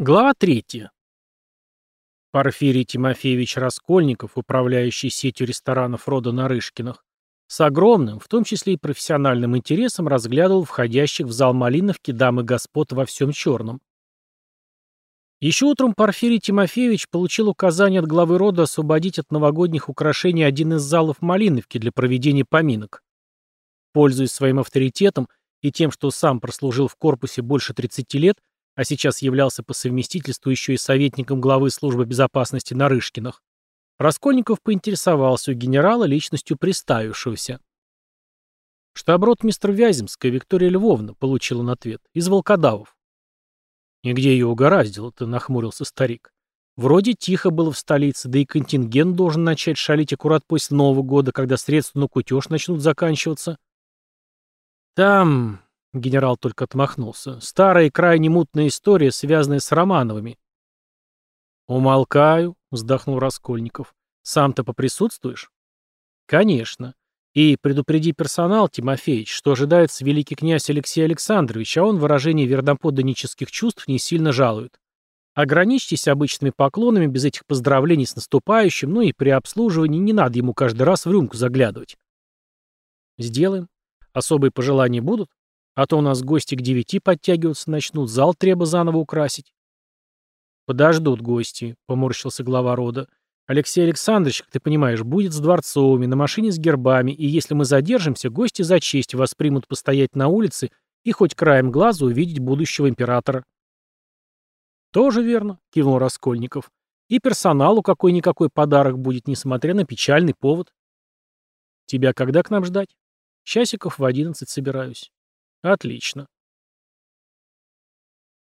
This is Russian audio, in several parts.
Глава третья. Порфирий Тимофеевич Раскольников, управляющий сетью ресторанов рода Нарышкиных, с огромным, в том числе и профессиональным интересом разглядывал входящих в зал Малиновки дам и господ во всем черном. Еще утром Порфирий Тимофеевич получил указание от главы рода освободить от новогодних украшений один из залов Малиновки для проведения поминок. Пользуясь своим авторитетом и тем, что сам прослужил в корпусе больше 30 лет, а сейчас являлся по совместительству еще и советником главы службы безопасности Нарышкиных, Раскольников поинтересовался у генерала личностью приставившегося. «Штаб-рот-мистр Вяземская Виктория Львовна», — получил он ответ, — «из волкодавов». «И где ее угораздило-то?» — нахмурился старик. «Вроде тихо было в столице, да и контингент должен начать шалить аккурат после Нового года, когда средства на кутеж начнут заканчиваться». «Там...» — генерал только отмахнулся. «Старая и крайне мутная история, связанная с Романовыми». «Умолкаю», — вздохнул Раскольников. «Сам-то поприсутствуешь?» «Конечно. И предупреди персонал, Тимофеич, что ожидается великий князь Алексей Александрович, а он выражение верноподданнических чувств не сильно жалует. Ограничьтесь обычными поклонами без этих поздравлений с наступающим, ну и при обслуживании не надо ему каждый раз в рюмку заглядывать». «Сделаем. Особые пожелания будут? А то у нас гости к девяти подтягиваться начнут, зал треба заново украсить. Подождут гости, поморщился глава рода. Алексей Александрович, ты понимаешь, будет с дворцовыми, на машине с гербами, и если мы задержимся, гости за честь воспримут постоять на улице и хоть краем глаза увидеть будущего императора. Тоже верно, кивнул Раскольников. И персоналу какой-никакой подарок будет, несмотря на печальный повод. Тебя когда к нам ждать? Часиков в одиннадцать собираюсь. Отлично.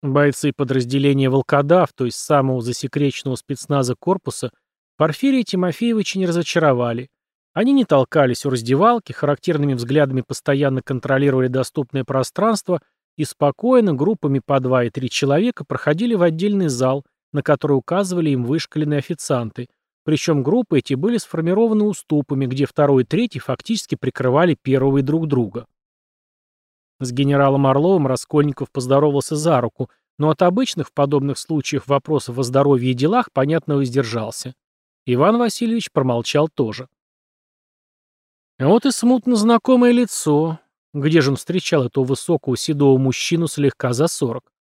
Бойцы подразделения «Волкодав», то есть самого засекреченного спецназа корпуса, Порфирия Тимофеевича не разочаровали. Они не толкались у раздевалки, характерными взглядами постоянно контролировали доступное пространство и спокойно, группами по два и три человека, проходили в отдельный зал, на который указывали им вышкаленные официанты, причем группы эти были сформированы уступами, где второй и третий фактически прикрывали первого и друг друга. С генералом Орловым Раскольников поздоровался за руку, но от обычных в подобных случаях вопросов о здоровье и делах, понятно, воздержался. Иван Васильевич промолчал тоже. Вот и смутно знакомое лицо. Где же он встречал этого высокого седого мужчину слегка за сорок?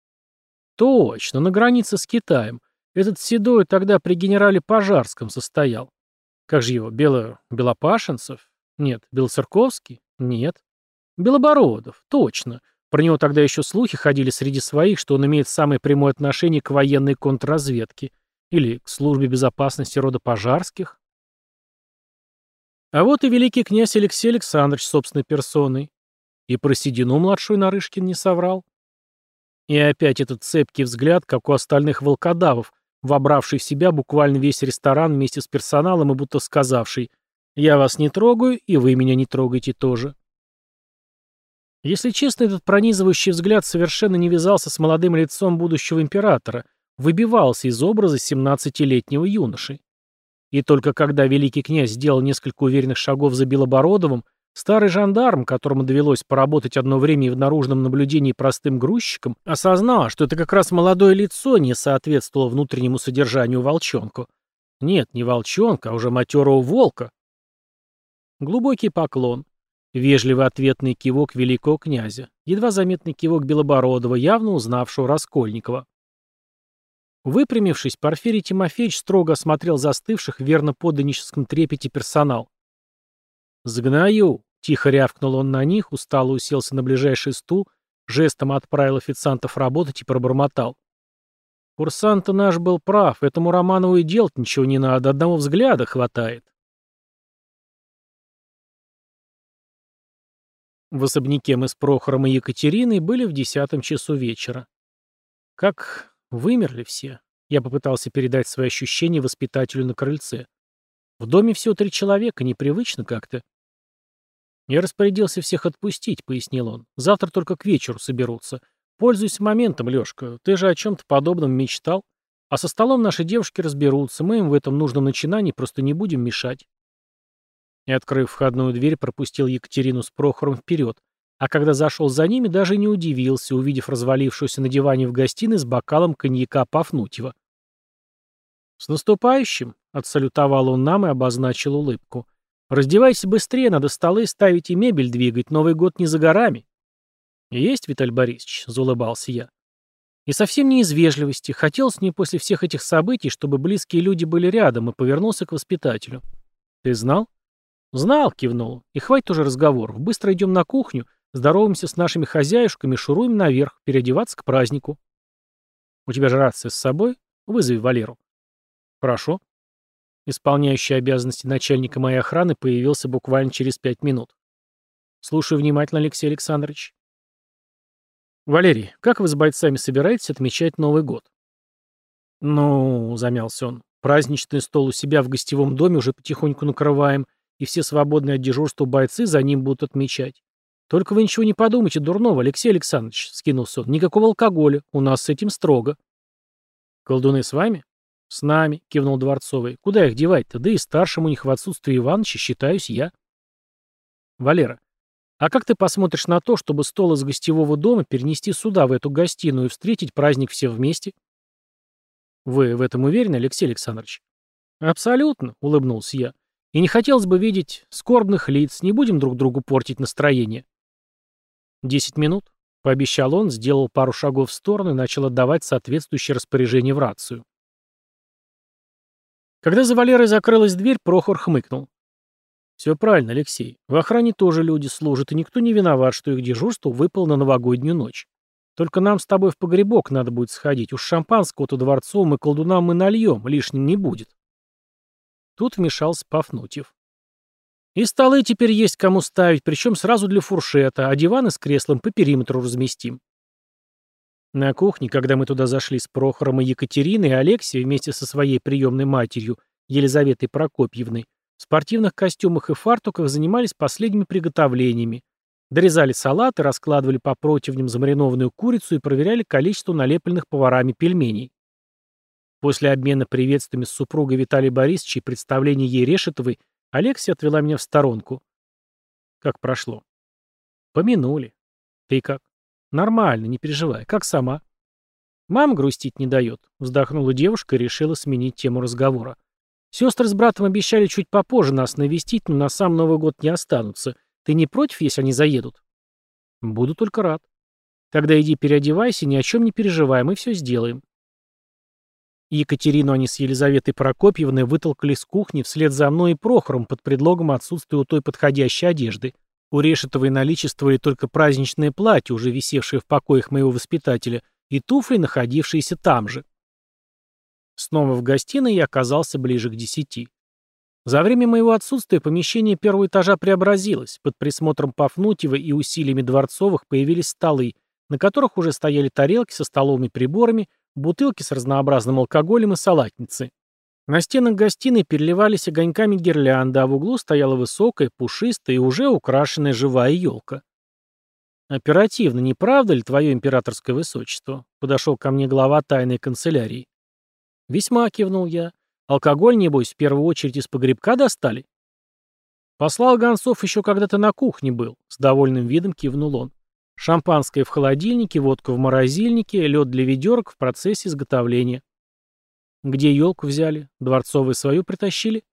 Точно, на границе с Китаем. Этот седой тогда при генерале Пожарском состоял. Как же его, Бело... Белопашенцев? Нет. Белоцерковский? Нет. Белобородов, точно. Про него тогда еще слухи ходили среди своих, что он имеет самое прямое отношение к военной контрразведке или к службе безопасности рода Пожарских. А вот и великий князь Алексей Александрович собственной персоной. И про седину младшую Нарышкин не соврал. И опять этот цепкий взгляд, как у остальных волкодавов, вобравший в себя буквально весь ресторан вместе с персоналом и будто сказавший «Я вас не трогаю, и вы меня не трогаете тоже». Если честно, этот пронизывающий взгляд совершенно не вязался с молодым лицом будущего императора, выбивался из образа 17-летнего юноши. И только когда великий князь сделал несколько уверенных шагов за Белобородовым, Старый жандарм, которому довелось поработать одно время и в наружном наблюдении простым грузчиком, осознал, что это как раз молодое лицо не соответствовало внутреннему содержанию волчонку. Нет, не волчонка, а уже матерого волка. Глубокий поклон. Вежливый ответный кивок великого князя. Едва заметный кивок Белобородова, явно узнавшего Раскольникова. Выпрямившись, Порфирий Тимофеевич строго осмотрел застывших в верно подданническом трепете персонал. «Сгною!» Тихо рявкнул он на них, устало уселся на ближайший стул, жестом отправил официантов работать и пробормотал. Курсант наш был прав, этому Романову и делать ничего не надо, одного взгляда хватает. В особняке мы с Прохором и Екатериной были в десятом часу вечера. Как вымерли все. Я попытался передать свои ощущения воспитателю на крыльце. В доме всего три человека, непривычно как-то. «Я распорядился всех отпустить», — пояснил он. «Завтра только к вечеру соберутся. Пользуйся моментом, Лёшка. Ты же о чем-то подобном мечтал. А со столом наши девушки разберутся. Мы им в этом нужном начинании просто не будем мешать». И, открыв входную дверь, пропустил Екатерину с Прохором вперед, а когда зашел за ними, даже не удивился, увидев развалившуюся на диване в гостиной с бокалом коньяка Пафнутьева. «С наступающим!» — отсалютовал он нам и обозначил улыбку. «Раздевайся быстрее, надо столы ставить и мебель двигать, Новый год не за горами». «Есть, Виталий Борисович», — заулыбался я. И совсем не из вежливости. Хотелось мне после всех этих событий, чтобы близкие люди были рядом, и повернулся к воспитателю. «Ты знал?» «Знал», — кивнул. «И хватит уже разговоров. Быстро идем на кухню, здороваемся с нашими хозяюшками, шуруем наверх, переодеваться к празднику». «У тебя же рация с собой? Вызови Валеру». «Хорошо». Исполняющий обязанности начальника моей охраны появился буквально через пять минут. «Слушаю внимательно, Алексей Александрович». «Валерий, как вы с бойцами собираетесь отмечать Новый год?» «Ну», — замялся он, — «праздничный стол у себя в гостевом доме уже потихоньку накрываем, и все свободные от дежурства бойцы за ним будут отмечать. Только вы ничего не подумайте дурного, Алексей Александрович», — скинулся он, — «никакого алкоголя, у нас с этим строго». «Колдуны с вами?» «С нами», — кивнул Дворцовый. «Куда их девать-то? Да и старшим у них в отсутствие Ивановича считаюсь я». «Валера, а как ты посмотришь на то, чтобы стол из гостевого дома перенести сюда, в эту гостиную, и встретить праздник все вместе? Вы в этом уверены, Алексей Александрович? Абсолютно, улыбнулся я. И не хотелось бы видеть скорбных лиц, не будем друг другу портить настроение. Десять минут, пообещал он, сделал пару шагов в сторону и начал отдавать соответствующее распоряжение в рацию. Когда за Валерой закрылась дверь, Прохор хмыкнул. Все правильно, Алексей. В охране тоже люди служат, и никто не виноват, что их дежурство выпало на новогоднюю ночь. Только нам с тобой в погребок надо будет сходить. Уж шампанского-то дворцовым и колдунам мы нальем, лишним не будет. Тут вмешался Пафнутьев. И столы теперь есть кому ставить, причем сразу для фуршета, а диваны с креслом по периметру разместим. На кухне, когда мы туда зашли с Прохором и Екатериной, Алексей вместе со своей приемной матерью, Елизаветой Прокопьевной, в спортивных костюмах и фартуках занимались последними приготовлениями. Дорезали салаты, раскладывали по противням замаринованную курицу и проверяли количество налепленных поварами пельменей. После обмена приветствиями с супругой Виталия Борисовича и представления ей Решетовой, Алексия отвела меня в сторонку. Как прошло? Помянули. Ты как? Нормально, не переживай. Как сама? Мама грустить не дает. Вздохнула девушка и решила сменить тему разговора. Сестры с братом обещали чуть попозже нас навестить, но на сам Новый год не останутся. Ты не против, если они заедут? Буду только рад. Тогда иди переодевайся, ни о чем не переживай, мы все сделаем. Екатерину они с Елизаветой Прокопьевной вытолкали с кухни вслед за мной и Прохором под предлогом отсутствия у той подходящей одежды. У Решетовой наличествовали только праздничное платье, уже висевшее в покоях моего воспитателя, и туфли, находившиеся там же. Снова в гостиной я оказался ближе к десяти. За время моего отсутствия помещение первого этажа преобразилось. Под присмотром Пафнутьева и усилиями Дворцовых появились столы, на которых уже стояли тарелки со столовыми приборами, бутылки с разнообразным алкоголем и салатницы. На стенах гостиной переливались огоньками гирлянды, а в углу стояла высокая, пушистая и уже украшенная живая елка. «Оперативно, не правда ли, твое императорское высочество?» Подошел ко мне глава тайной канцелярии. «Весьма», — кивнул я. «Алкоголь, небось, в первую очередь из погребка достали?» «Послал гонцов еще когда-то на кухне был», — с довольным видом кивнул он. «Шампанское в холодильнике, водка в морозильнике, лед для ведерок в процессе изготовления». «Где елку взяли? Дворцовые свою притащили?»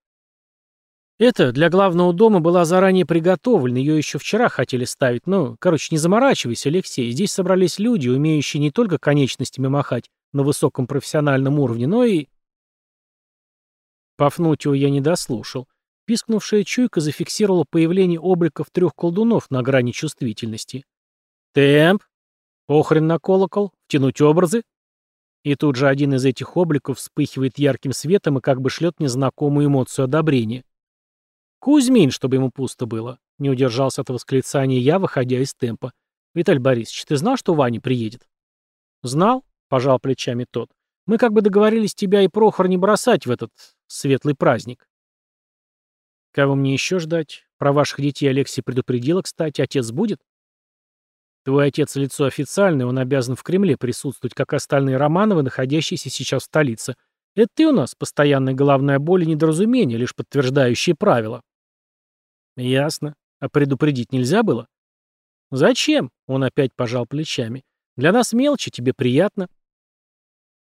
«Это для главного дома была заранее приготовлена, ее еще вчера хотели ставить, но, короче, не заморачивайся, Алексей, здесь собрались люди, умеющие не только конечностями махать, на высоком профессиональном уровне, но и... Пафнутьева я не дослушал. Пискнувшая чуйка зафиксировала появление обликов трех колдунов на грани чувствительности. «Темп! Похрен на колокол! Втянуть образы!» И тут же один из этих обликов вспыхивает ярким светом и как бы шлет незнакомую эмоцию одобрения. «Кузьмин, чтобы ему пусто было!» Не удержался от восклицания я, выходя из темпа. «Виталий Борисович, ты знал, что Ваня приедет?» «Знал. — пожал плечами тот. «Мы как бы договорились тебя и Прохор не бросать в этот светлый праздник». «Кого мне еще ждать? Про ваших детей Алексей предупредила, кстати. Отец будет?» «Твой отец лицо официальное, он обязан в Кремле присутствовать, как остальные Романовы, находящиеся сейчас в столице. Это ты у нас постоянная головная боль и недоразумение, лишь подтверждающие правила». «Ясно. А предупредить нельзя было?» «Зачем?» — он опять пожал плечами. «Для нас мелочи, тебе приятно».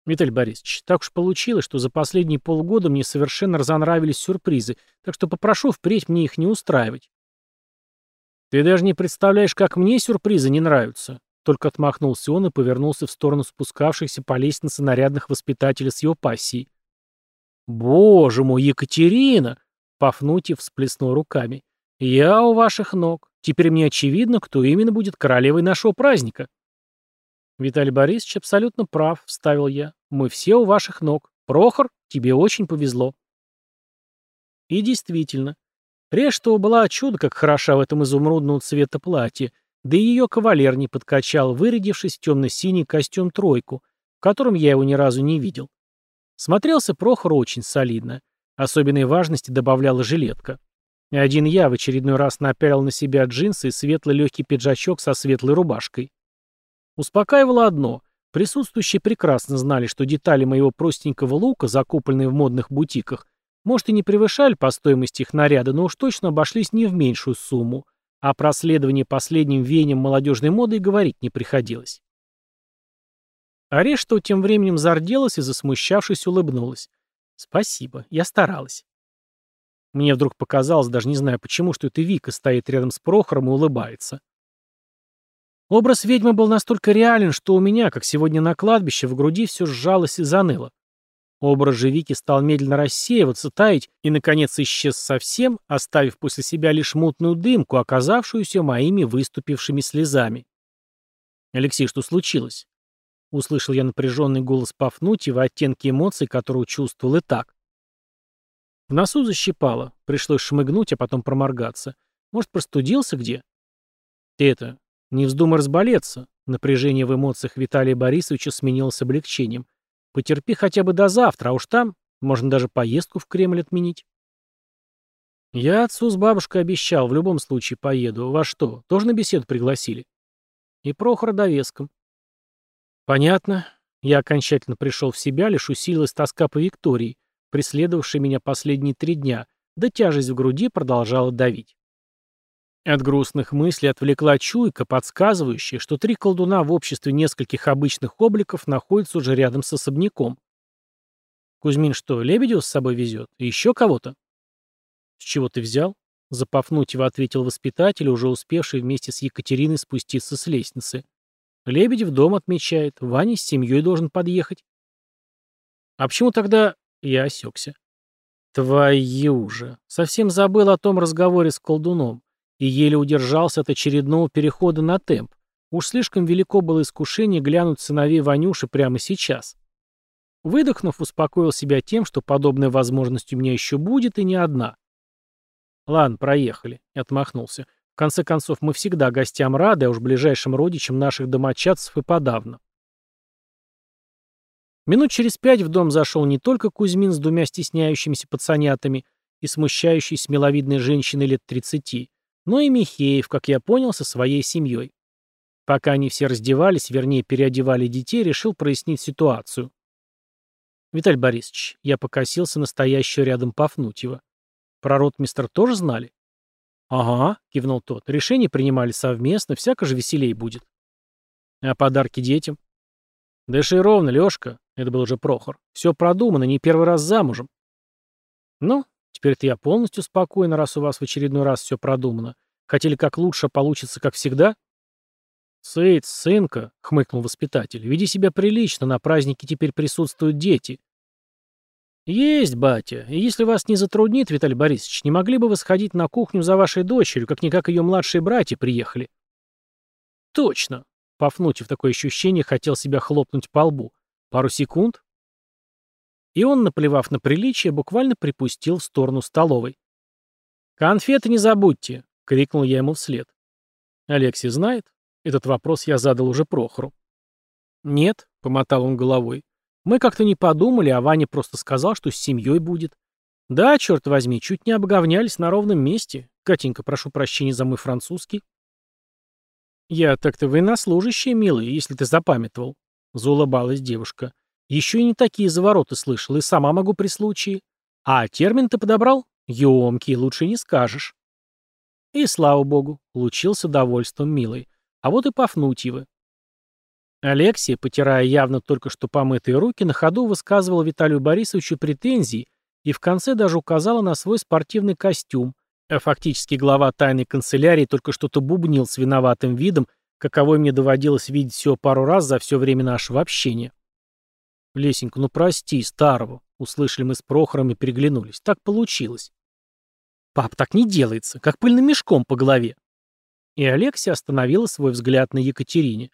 Виталий Борисович, так уж получилось, что за последние полгода мне совершенно разонравились сюрпризы, так что попрошу впредь мне их не устраивать. Ты даже не представляешь, как мне сюрпризы не нравятся. Только отмахнулся он и повернулся в сторону спускавшихся по лестнице нарядных воспитателей с его пассией. «Боже мой, Екатерина!» — Пафнутьев всплеснул руками. «Я у ваших ног. Теперь мне очевидно, кто именно будет королевой нашего праздника». «Виталий Борисович абсолютно прав», — вставил я. «Мы все у ваших ног. Прохор, тебе очень повезло». И действительно, Рештова была чудо как хороша в этом изумрудного цвета платье, да и ее кавалер не подкачал, вырядившись в темно-синий костюм-тройку, в котором я его ни разу не видел. Смотрелся Прохор очень солидно. Особенной важности добавляла жилетка. И один я в очередной раз напялил на себя джинсы и светлый легкий пиджачок со светлой рубашкой. Успокаивало одно. Присутствующие прекрасно знали, что детали моего простенького лука, закупленные в модных бутиках, может и не превышали по стоимости их наряда, но уж точно обошлись не в меньшую сумму, а про следование последним веянием молодежной моды и говорить не приходилось. Арештова тем временем зарделась и, засмущавшись, улыбнулась. «Спасибо, я старалась». Мне вдруг показалось, даже не знаю почему, что это Вика стоит рядом с Прохором и улыбается. Образ ведьмы был настолько реален, что у меня, как сегодня на кладбище, в груди все сжалось и заныло. Образ же Вики стал медленно рассеиваться, таять и, наконец, исчез совсем, оставив после себя лишь мутную дымку, оказавшуюся моими выступившими слезами. «Алексей, что случилось?» Услышал я напряженный голос Пафнутьева, оттенки эмоций, которого чувствовал и так. В носу защипало. Пришлось шмыгнуть, а потом проморгаться. Может, простудился где? Ты это, не вздумай разболеться. Напряжение в эмоциях Виталия Борисовича сменилось облегчением. Потерпи хотя бы до завтра, а уж там можно даже поездку в Кремль отменить. Я отцу с бабушкой обещал, в любом случае поеду. Во что, тоже на беседу пригласили? И Прохора довеском. Понятно. Я окончательно пришел в себя, лишь усилилась тоска по Виктории, преследовавшей меня последние три дня, да тяжесть в груди продолжала давить. От грустных мыслей отвлекла чуйка, подсказывающая, что три колдуна в обществе нескольких обычных обликов находятся уже рядом с особняком. Кузьмин что, Лебедева с собой везет? И еще кого-то? С чего ты взял? Запафнутьево ответил воспитатель, уже успевший вместе с Екатериной спуститься с лестницы. Лебедев дом отмечает, Ваня с семьей должен подъехать. А почему тогда... Я осекся. Твою же. Совсем забыл о том разговоре с колдуном. И еле удержался от очередного перехода на темп. Уж слишком велико было искушение глянуть сыновей Ванюши прямо сейчас. Выдохнув, успокоил себя тем, что подобная возможность у меня еще будет и не одна. Ладно, проехали. Отмахнулся. В конце концов, мы всегда гостям рады, а уж ближайшим родичам наших домочадцев и подавно. Минут через пять в дом зашел не только Кузьмин с двумя стесняющимися пацанятами и смущающейся миловидной женщиной лет тридцати, но и Михеев, как я понял, со своей семьей. Пока они все раздевались, вернее, переодевали детей, решил прояснить ситуацию. Виталий Борисович, я покосился настоящего рядом Пафнутьева. Про ротмистр тоже знали? «Ага», — кивнул тот, — «решение принимали совместно, всяко же веселей будет». «А подарки детям?» «Дыши ровно, Лёшка», — это был уже Прохор. «Все продумано, не первый раз замужем». «Ну, теперь-то я полностью спокойно, раз у вас в очередной раз все продумано. Хотели как лучше, а получится как всегда?» «Сыц, сынка», — хмыкнул воспитатель, — «веди себя прилично, на празднике теперь присутствуют дети. «Есть, батя. И если вас не затруднит, Виталий Борисович, не могли бы вы сходить на кухню за вашей дочерью, как-никак ее младшие братья приехали?» «Точно!» Пафнутьев такое ощущение хотел себя хлопнуть по лбу. «Пару секунд?» И он, наплевав на приличие, буквально припустил в сторону столовой. «Конфеты не забудьте!» — крикнул я ему вслед. «Алексей знает?» Этот вопрос я задал уже Прохору. «Нет», — помотал он головой. Мы как-то не подумали, а Ваня просто сказал, что с семьей будет. Да, черт возьми, чуть не обговнялись на ровном месте. Катенька, прошу прощения за мой французский. Я так-то военнослужащая, милый, если ты запамятовал. Заулыбалась девушка. Еще и не такие завороты слышал, и сама могу при случае. А термин ты подобрал? Емкий, лучше не скажешь. И слава богу, лучился довольством милый. А вот и Пафнутьевы. Алексия, потирая явно только что помытые руки, на ходу высказывал Виталию Борисовичу претензии и в конце даже указала на свой спортивный костюм, а фактически глава тайной канцелярии только что-то бубнил с виноватым видом, каковой мне доводилось видеть всего пару раз за все время нашего общения. «Лесенька, ну прости, старого», — услышали мы с Прохором и переглянулись. «Так получилось». «Пап, так не делается, как пыльным мешком по голове». И Алексия остановила свой взгляд на Екатерине.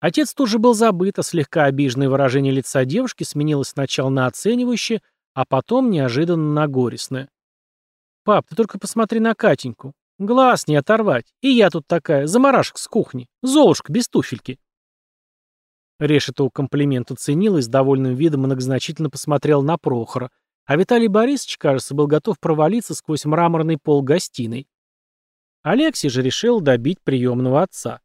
Отец тоже был забыт, а слегка обиженное выражение лица девушки сменилось сначала на оценивающее, а потом неожиданно на горестное. «Пап, ты только посмотри на Катеньку. Глаз не оторвать. И я тут такая, заморашка с кухни. Золушка без туфельки». Решетова комплимент оценил и с довольным видом многозначительно посмотрел на Прохора, а Виталий Борисович, кажется, был готов провалиться сквозь мраморный пол гостиной. Алексей же решил добить приемного отца.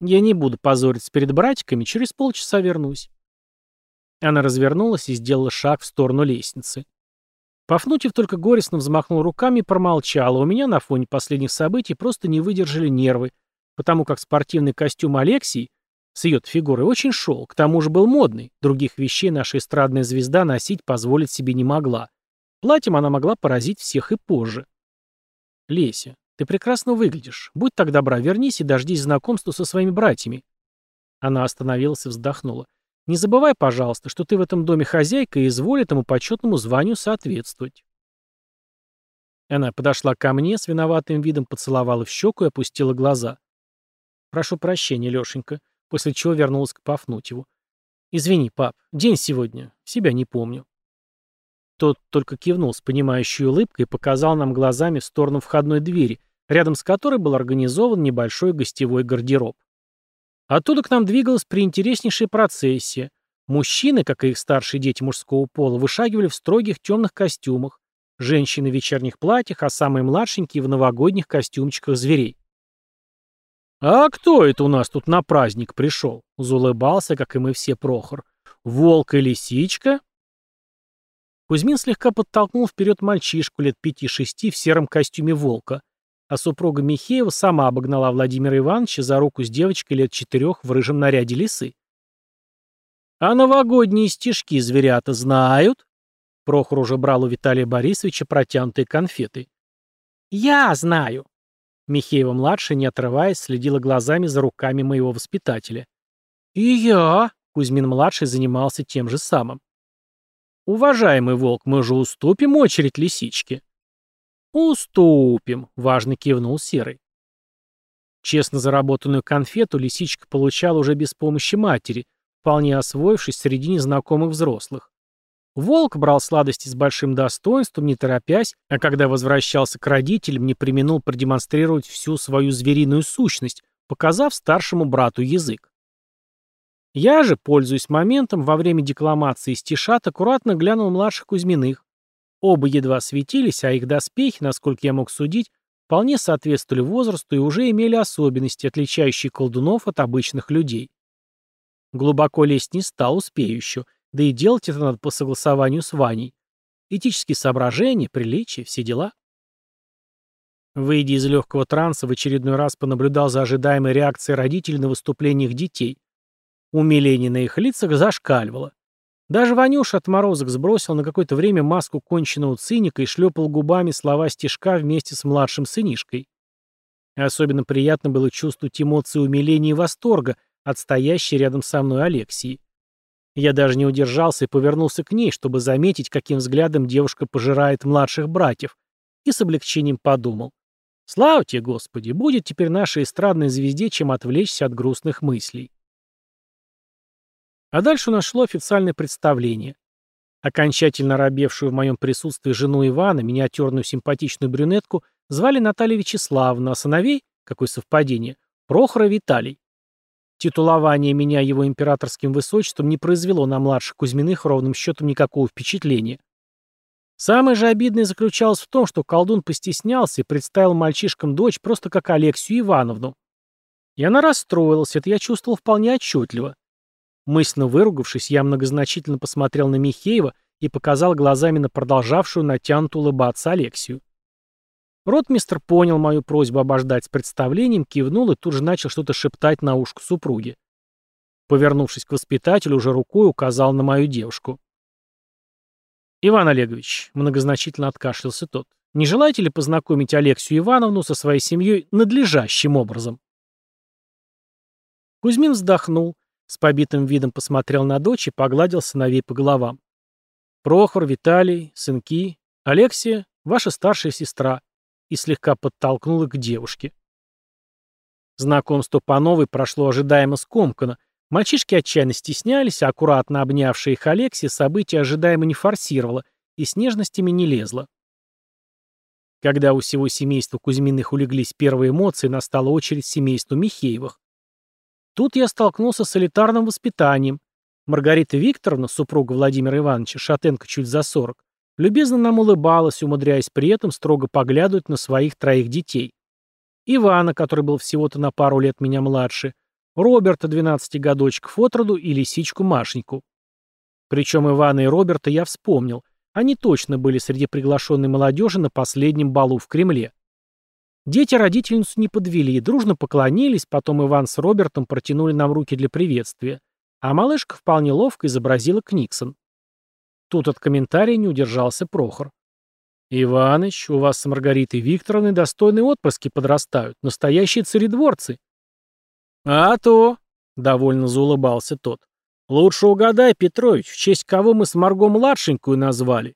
Я не буду позориться перед братиками, через полчаса вернусь. Она развернулась и сделала шаг в сторону лестницы. Пафнутьев только горестно взмахнул руками и промолчал, а у меня на фоне последних событий просто не выдержали нервы, потому как спортивный костюм Алексии с ее фигурой очень шел, к тому же был модный, других вещей наша эстрадная звезда носить позволить себе не могла. Платьем она могла поразить всех и позже. Леся, ты прекрасно выглядишь. Будь так добра, вернись и дождись знакомства со своими братьями». Она остановилась и вздохнула. «Не забывай, пожалуйста, что ты в этом доме хозяйка и изволь этому почетному званию соответствовать». Она подошла ко мне, с виноватым видом поцеловала в щеку и опустила глаза. «Прошу прощения, Лешенька», после чего вернулась к Пафнутьеву. «Извини, пап, день сегодня, себя не помню». Тот только кивнул с понимающей улыбкой и показал нам глазами в сторону входной двери, рядом с которой был организован небольшой гостевой гардероб. Оттуда к нам двигалась приинтереснейшая процессия. Мужчины, как и их старшие дети мужского пола, вышагивали в строгих темных костюмах, женщины в вечерних платьях, а самые младшенькие в новогодних костюмчиках зверей. «А кто это у нас тут на праздник пришел?» — заулыбался, как и мы все, Прохор. «Волк и лисичка?» Кузьмин слегка подтолкнул вперед мальчишку лет пяти-шести в сером костюме волка, а супруга Михеева сама обогнала Владимира Ивановича за руку с девочкой лет четырех в рыжем наряде лисы. «А новогодние стишки зверята знают?» Прохор уже брал у Виталия Борисовича протянутые конфеты. «Я знаю!» Михеева-младшая, не отрываясь, следила глазами за руками моего воспитателя. «И я!» — Кузьмин-младший занимался тем же самым. «Уважаемый волк, мы же уступим очередь лисичке». «Уступим», — важно кивнул Серый. Честно заработанную конфету лисичка получала уже без помощи матери, вполне освоившись среди незнакомых взрослых. Волк брал сладости с большим достоинством, не торопясь, а когда возвращался к родителям, не применил продемонстрировать всю свою звериную сущность, показав старшему брату язык. Я же, пользуясь моментом, во время декламации стишат аккуратно глянул младших Кузьминых, Оба едва светились, а их доспехи, насколько я мог судить, вполне соответствовали возрасту и уже имели особенности, отличающие колдунов от обычных людей. Глубоко лезть не стал, успею еще, да и делать это надо по согласованию с Ваней. Этические соображения, приличия, все дела. Выйдя из легкого транса, в очередной раз понаблюдал за ожидаемой реакцией родителей на выступление их детей. Умиление на их лицах зашкаливало. Даже Ванюша отморозок сбросил на какое-то время маску конченного циника и шлепал губами слова стишка вместе с младшим сынишкой. Особенно приятно было чувствовать эмоции умиления и восторга от стоящей рядом со мной Алексии. Я даже не удержался и повернулся к ней, чтобы заметить, каким взглядом девушка пожирает младших братьев, и с облегчением подумал. Слава тебе, Господи, будет теперь нашей эстрадной звезде чем отвлечься от грустных мыслей. А дальше у нас шло официальное представление. Окончательно робевшую в моем присутствии жену Ивана, миниатюрную симпатичную брюнетку, звали Наталья Вячеславовна, а сыновей, какое совпадение, Прохора Виталий. Титулование меня его императорским высочеством не произвело на младших Кузьминых ровным счетом никакого впечатления. Самое же обидное заключалось в том, что колдун постеснялся и представил мальчишкам дочь просто как Алексию Ивановну. И она расстроилась, это я чувствовал вполне отчетливо. Мысленно выругавшись, я многозначительно посмотрел на Михеева и показал глазами на продолжавшую натянуто улыбаться Алексию. Ротмистр понял мою просьбу обождать с представлением, кивнул и тут же начал что-то шептать на ушко супруги. Повернувшись к воспитателю, уже рукой указал на мою девушку. «Иван Олегович», — многозначительно откашлялся тот, — «не желаете ли познакомить Алексию Ивановну со своей семьей надлежащим образом?» Кузьмин вздохнул, с побитым видом посмотрел на дочь и погладил сыновей по головам. «Прохор, Виталий, сынки, Алексия, ваша старшая сестра», и слегка подтолкнул их к девушке. Знакомство по новой прошло ожидаемо скомканно, Мальчишки отчаянно стеснялись, а аккуратно обнявшая их Алексия события ожидаемо не форсировала и с нежностями не лезла. Когда у всего семейства Кузьминых улеглись первые эмоции, настала очередь семейству Михеевых. Тут я столкнулся с элитарным воспитанием. Маргарита Викторовна, супруга Владимира Ивановича, шатенка чуть за сорок, любезно нам улыбалась, умудряясь при этом строго поглядывать на своих троих детей. Ивана, который был всего-то на пару лет меня младше, Роберта, 12 годочков от и лисичку Машеньку. Причем Ивана и Роберта я вспомнил. Они точно были среди приглашенной молодежи на последнем балу в Кремле. Дети родительницу не подвели, дружно поклонились, потом Иван с Робертом протянули нам руки для приветствия, а малышка вполне ловко изобразила Книксон. Тут от комментария не удержался Прохор. «Иваныч, у вас с Маргаритой Викторовной достойные отпрыски подрастают, настоящие царедворцы». «А то!» — довольно заулыбался тот. «Лучше угадай, Петрович, в честь кого мы с Марго младшенькую назвали?»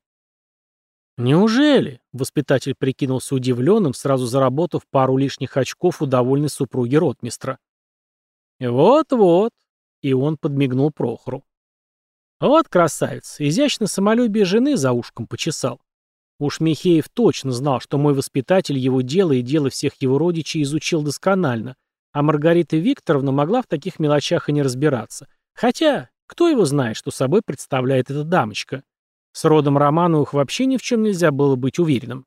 «Неужели?» — воспитатель прикинулся удивленным, сразу заработав пару лишних очков у довольной супруги ротмистра. «Вот-вот», — и он подмигнул Прохору. «Вот красавец, изящно самолюбие жены за ушком почесал. Уж Михеев точно знал, что мой воспитатель его дело и дело всех его родичей изучил досконально, а Маргарита Викторовна могла в таких мелочах и не разбираться. Хотя, кто его знает, что собой представляет эта дамочка? С родом Романовых вообще ни в чем нельзя было быть уверенным.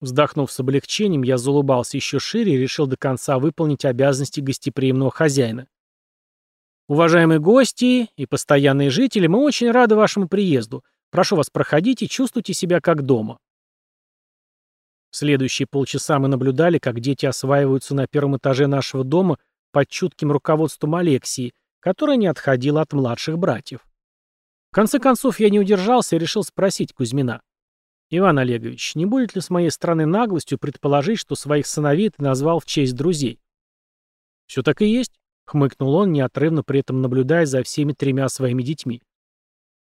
Вздохнув с облегчением, я залыбался еще шире и решил до конца выполнить обязанности гостеприимного хозяина. Уважаемые гости и постоянные жители, мы очень рады вашему приезду. Прошу вас, проходите, чувствуйте себя как дома. Следующие полчаса мы наблюдали, как дети осваиваются на первом этаже нашего дома под чутким руководством Алексии, которая не отходила от младших братьев. В конце концов, я не удержался и решил спросить Кузьмина. «Иван Олегович, не будет ли с моей стороны наглостью предположить, что своих сыновей ты назвал в честь друзей?» «Все так и есть», — хмыкнул он, неотрывно при этом наблюдая за всеми тремя своими детьми.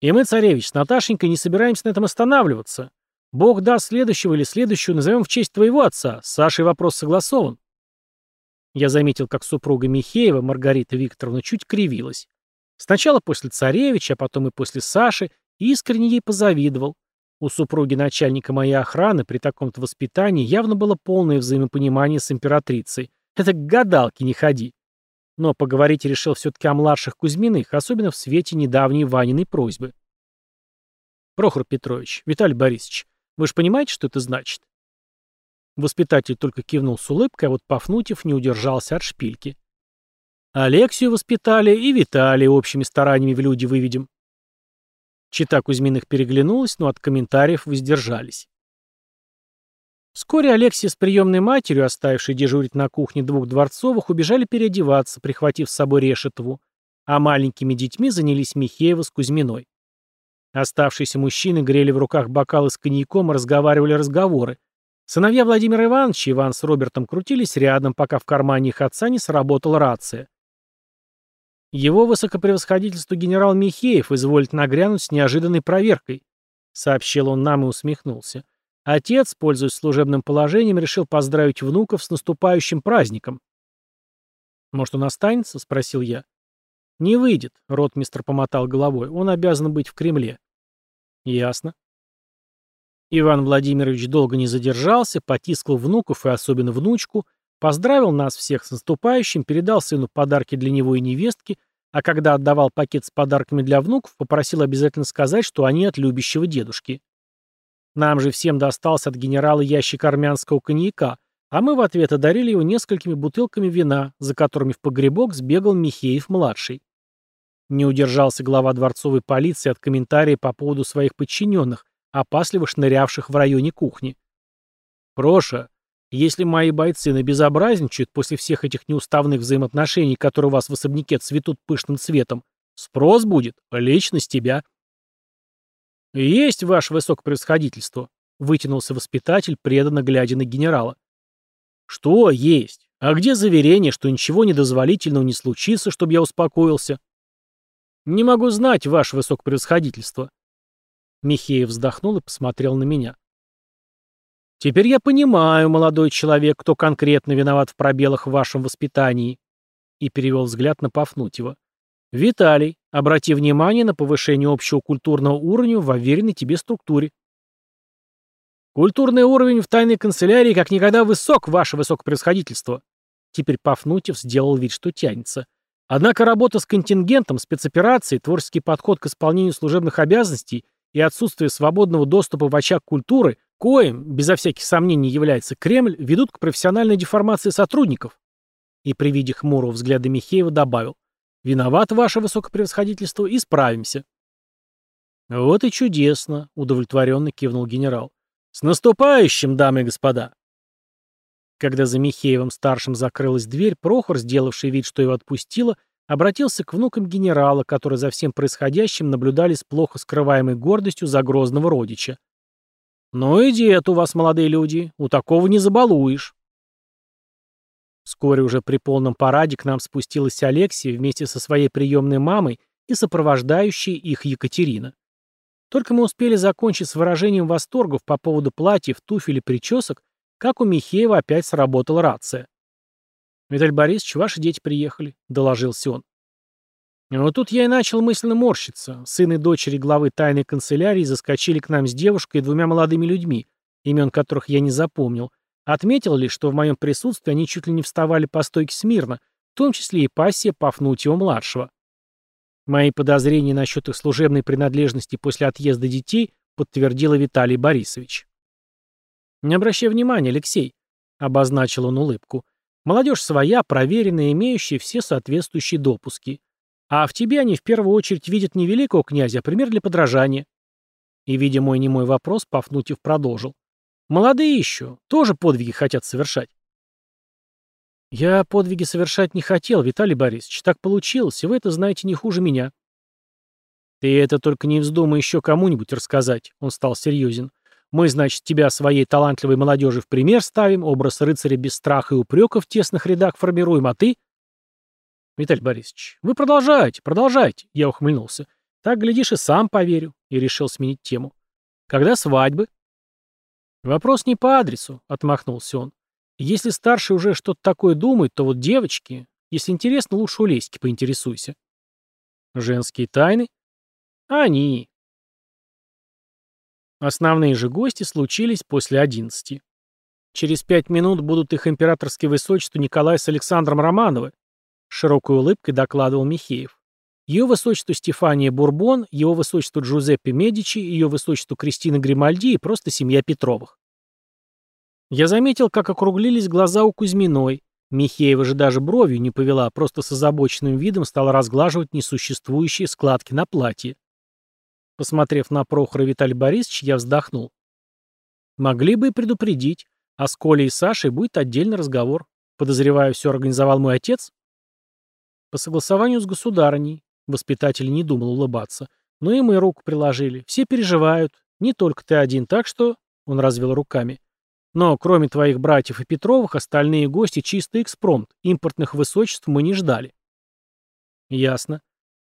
«И мы, царевич, с Наташенькой не собираемся на этом останавливаться. Бог даст следующего или следующего назовем в честь твоего отца. С Сашей вопрос согласован. Я заметил, как супруга Михеева, Маргарита Викторовна, чуть кривилась. Сначала после царевича, а потом и после Саши, искренне ей позавидовал. У супруги начальника моей охраны при таком-то воспитании явно было полное взаимопонимание с императрицей. Это к гадалке не ходи. Но поговорить решил все-таки о младших Кузьминых, особенно в свете недавней Ваниной просьбы. Прохор Петрович, Виталий Борисович, вы же понимаете, что это значит?» Воспитатель только кивнул с улыбкой, а вот Пафнутьев не удержался от шпильки. «Алексию воспитали и Виталия общими стараниями в люди выведем». Чита Кузьминых переглянулась, но от комментариев воздержались. Вскоре Алексия с приемной матерью, оставившей дежурить на кухне двух дворцовых, убежали переодеваться, прихватив с собой Решетову, а маленькими детьми занялись Михеева с Кузьминой. Оставшиеся мужчины грели в руках бокалы с коньяком и разговаривали разговоры. Сыновья Владимира Ивановича, Иван с Робертом, крутились рядом, пока в кармане их отца не сработала рация. Его высокопревосходительство генерал Михеев изволит нагрянуть с неожиданной проверкой, сообщил он нам и усмехнулся. Отец, пользуясь служебным положением, решил поздравить внуков с наступающим праздником. «Может, он останется?» — спросил я. «Не выйдет», — ротмистр помотал головой. «Он обязан быть в Кремле». «Ясно». Иван Владимирович долго не задержался, потискал внуков и особенно внучку, поздравил нас всех с наступающим, передал сыну подарки для него и невестки, а когда отдавал пакет с подарками для внуков, попросил обязательно сказать, что они от любящего дедушки. Нам же всем достался от генерала ящик армянского коньяка, а мы в ответ одарили его несколькими бутылками вина, за которыми в погребок сбегал Михеев-младший. Не удержался глава дворцовой полиции от комментария по поводу своих подчиненных, опасливо шнырявших в районе кухни. Проша, если мои бойцы набезобразничают после всех этих неуставных взаимоотношений, которые у вас в особняке цветут пышным цветом, спрос будет лично с тебя. Есть ваше высокопревосходительство, вытянулся воспитатель, преданно глядя на генерала. Что есть? А где заверение, что ничего недозволительного не случится, чтобы я успокоился? Не могу знать, ваше высокопревосходительство. Михеев вздохнул и посмотрел на меня. Теперь я понимаю, молодой человек, кто конкретно виноват в пробелах в вашем воспитании. И перевел взгляд на Пафнутьева. Виталий, обрати внимание на повышение общего культурного уровня в уверенной тебе структуре. Культурный уровень в тайной канцелярии как никогда высок, ваше высокопревосходительство. Теперь Пафнутьев сделал вид, что тянется. Однако работа с контингентом, спецоперации, творческий подход к исполнению служебных обязанностей и отсутствие свободного доступа в очаг культуры, коим, безо всяких сомнений, является Кремль, ведут к профессиональной деформации сотрудников. И при виде хмурого взгляда Михеева добавил. «Виноват ваше высокопревосходительство, исправимся». «Вот и чудесно», — удовлетворенно кивнул генерал. «С наступающим, дамы и господа!» Когда за Михеевым-старшим закрылась дверь, Прохор, сделавший вид, что его отпустило, обратился к внукам генерала, которые за всем происходящим наблюдали с плохо скрываемой гордостью за грозного родича. «Ну и дед у вас, молодые люди, у такого не забалуешь». Вскоре уже при полном параде к нам спустилась Алексия вместе со своей приемной мамой и сопровождающей их Екатерина. Только мы успели закончить с выражением восторгов по поводу платьев, туфель и причесок, как у Михеева опять сработала рация. «Виталий Борисович, ваши дети приехали», — доложился он. Вот тут я и начал мысленно морщиться. Сын и дочери главы тайной канцелярии заскочили к нам с девушкой и двумя молодыми людьми, имен которых я не запомнил. Отметил лишь, что в моем присутствии они чуть ли не вставали по стойке смирно, в том числе и пассия Пафнутьева-младшего. Мои подозрения насчет их служебной принадлежности после отъезда детей подтвердила Виталий Борисович. «Не обращай внимания, Алексей», — обозначил он улыбку. «Молодежь своя, проверенная, имеющая все соответствующие допуски. А в тебе они в первую очередь видят не великого князя, а пример для подражания». И, видя мой немой вопрос, Пафнутьев продолжил. «Молодые еще, тоже подвиги хотят совершать». «Я подвиги совершать не хотел, Виталий Борисович. Так получилось, и вы это знаете не хуже меня». «Ты это только не вздумай еще кому-нибудь рассказать», — он стал серьезен. Мы, значит, тебя своей талантливой молодежи в пример ставим, образ рыцаря без страха и упрека в тесных рядах формируем, а ты... Виталий Борисович, вы продолжайте, продолжайте, я ухмыльнулся. Так, глядишь, и сам поверю, и решил сменить тему. Когда свадьбы? Вопрос не по адресу, отмахнулся он. Если старший уже что-то такое думает, то вот девочки, если интересно, лучше у Леськи поинтересуйся. Женские тайны? Они. Основные же гости случились после одиннадцати. Через пять минут будут их императорское высочество Николай с Александром Романовы, широкой улыбкой докладывал Михеев. Ее высочество Стефания Бурбон, его высочество Джузеппе Медичи, ее высочество Кристина Гримальди и просто семья Петровых. Я заметил, как округлились глаза у Кузьминой. Михеева же даже бровью не повела, а просто с озабоченным видом стала разглаживать несуществующие складки на платье. Посмотрев на Прохора Виталий Борисович, я вздохнул. Могли бы и предупредить. А с Колей и Сашей будет отдельный разговор. Подозреваю, все организовал мой отец? По согласованию с государыней. Воспитатель не думал улыбаться. Но и мы руку приложили. Все переживают. Не только ты один, так что... Он развел руками. Но кроме твоих братьев и Петровых, остальные гости чисто экспромт. Импортных высочеств мы не ждали. Ясно.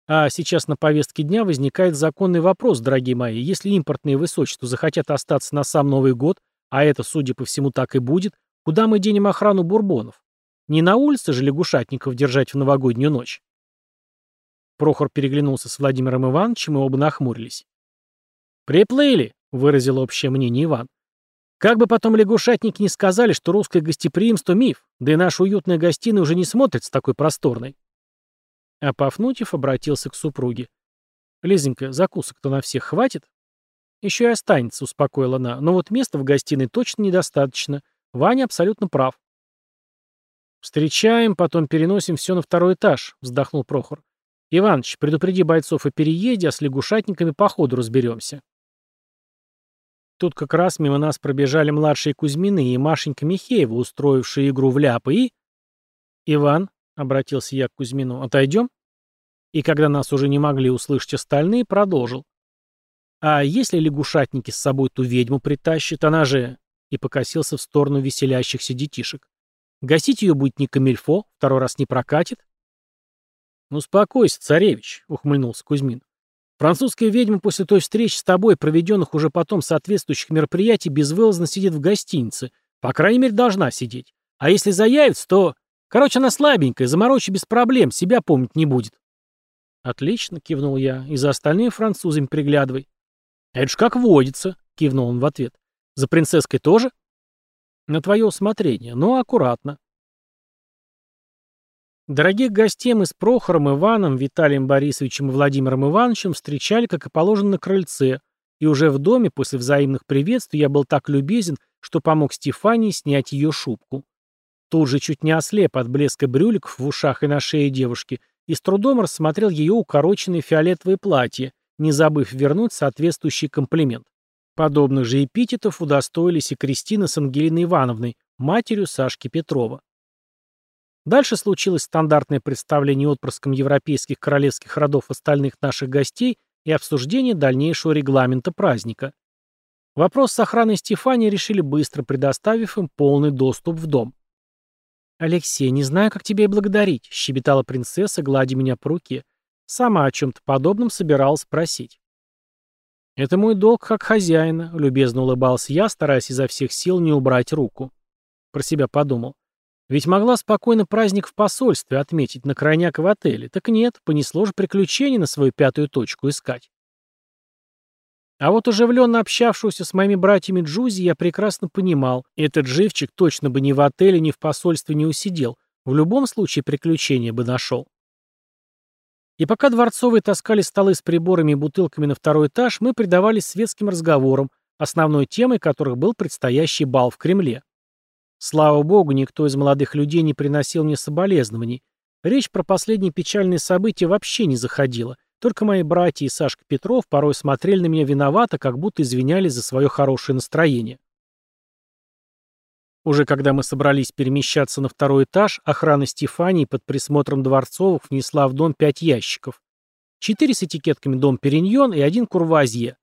А сейчас на повестке дня возникает законный вопрос, дорогие мои. Если импортные высочества захотят остаться на сам Новый год, а это, судя по всему, так и будет, куда мы денем охрану бурбонов? Не на улице же лягушатников держать в новогоднюю ночь? Прохор переглянулся с Владимиром Ивановичем, и оба нахмурились. «Приплыли», — выразил общее мнение Иван. «Как бы потом лягушатники не сказали, что русское гостеприимство — миф, да и наша уютная гостиная уже не смотрится такой просторной». А Пафнутьев обратился к супруге. «Лизонька, закусок-то на всех хватит?» «Еще и останется», — успокоила она. «Но вот места в гостиной точно недостаточно. Ваня абсолютно прав». «Встречаем, потом переносим все на второй этаж», — вздохнул Прохор. «Иваныч, предупреди бойцов о переезде, а с лягушатниками по ходу разберемся». Тут как раз мимо нас пробежали младшие Кузьмины и Машенька Михеева, устроившие игру в ляпы, и... «Иван», — обратился я к Кузьмину, — «отойдем?» И когда нас уже не могли услышать остальные, продолжил. «А если лягушатники с собой ту ведьму притащат, она же...» И покосился в сторону веселящихся детишек. «Гасить ее будет не камильфо, второй раз не прокатит?» «Ну, успокойся, царевич», — ухмыльнулся Кузьмин. Французская ведьма после той встречи с тобой, проведенных уже потом соответствующих мероприятий, безвылазно сидит в гостинице. По крайней мере, должна сидеть. А если заявится, то... Короче, она слабенькая, заморочи без проблем, себя помнить не будет. Отлично, кивнул я. И за остальными французами приглядывай. Это ж как водится, кивнул он в ответ. За принцесской тоже? На твое усмотрение, но аккуратно. Дорогих гостей мы с Прохором Иваном, Виталием Борисовичем и Владимиром Ивановичем встречали, как и положено, на крыльце, и уже в доме после взаимных приветствий я был так любезен, что помог Стефании снять ее шубку. Тут же чуть не ослеп от блеска брюликов в ушах и на шее девушки и с трудом рассмотрел ее укороченное фиолетовое платье, не забыв вернуть соответствующий комплимент. Подобных же эпитетов удостоились и Кристина с Ангелиной Ивановной, матерью Сашки Петрова. Дальше случилось стандартное представление отпрыском европейских королевских родов остальных наших гостей и обсуждение дальнейшего регламента праздника. Вопрос с охраной Стефании решили быстро, предоставив им полный доступ в дом. «Алексей, не знаю, как тебя и благодарить», — щебетала принцесса, гладя меня по руке. Сама о чем-то подобном собиралась спросить. «Это мой долг как хозяина», — любезно улыбался я, стараясь изо всех сил не убрать руку. Про себя подумал. Ведь могла спокойно праздник в посольстве отметить, на крайняк в отеле. Так нет, понесло же приключений на свою пятую точку искать. А вот оживленно общавшегося с моими братьями Джузи я прекрасно понимал, этот живчик точно бы ни в отеле, ни в посольстве не усидел, в любом случае приключения бы нашел. И пока дворцовые таскали столы с приборами и бутылками на второй этаж, мы предавались светским разговорам, основной темой которых был предстоящий бал в Кремле. Слава богу, никто из молодых людей не приносил мне соболезнований. Речь про последние печальные события вообще не заходила. Только мои братья и Сашка Петров порой смотрели на меня виновато, как будто извинялись за свое хорошее настроение. Уже когда мы собрались перемещаться на второй этаж, охрана Стефании под присмотром Дворцовых внесла в дом пять ящиков. Четыре с этикетками «Дом Периньон» и один «Курвазье».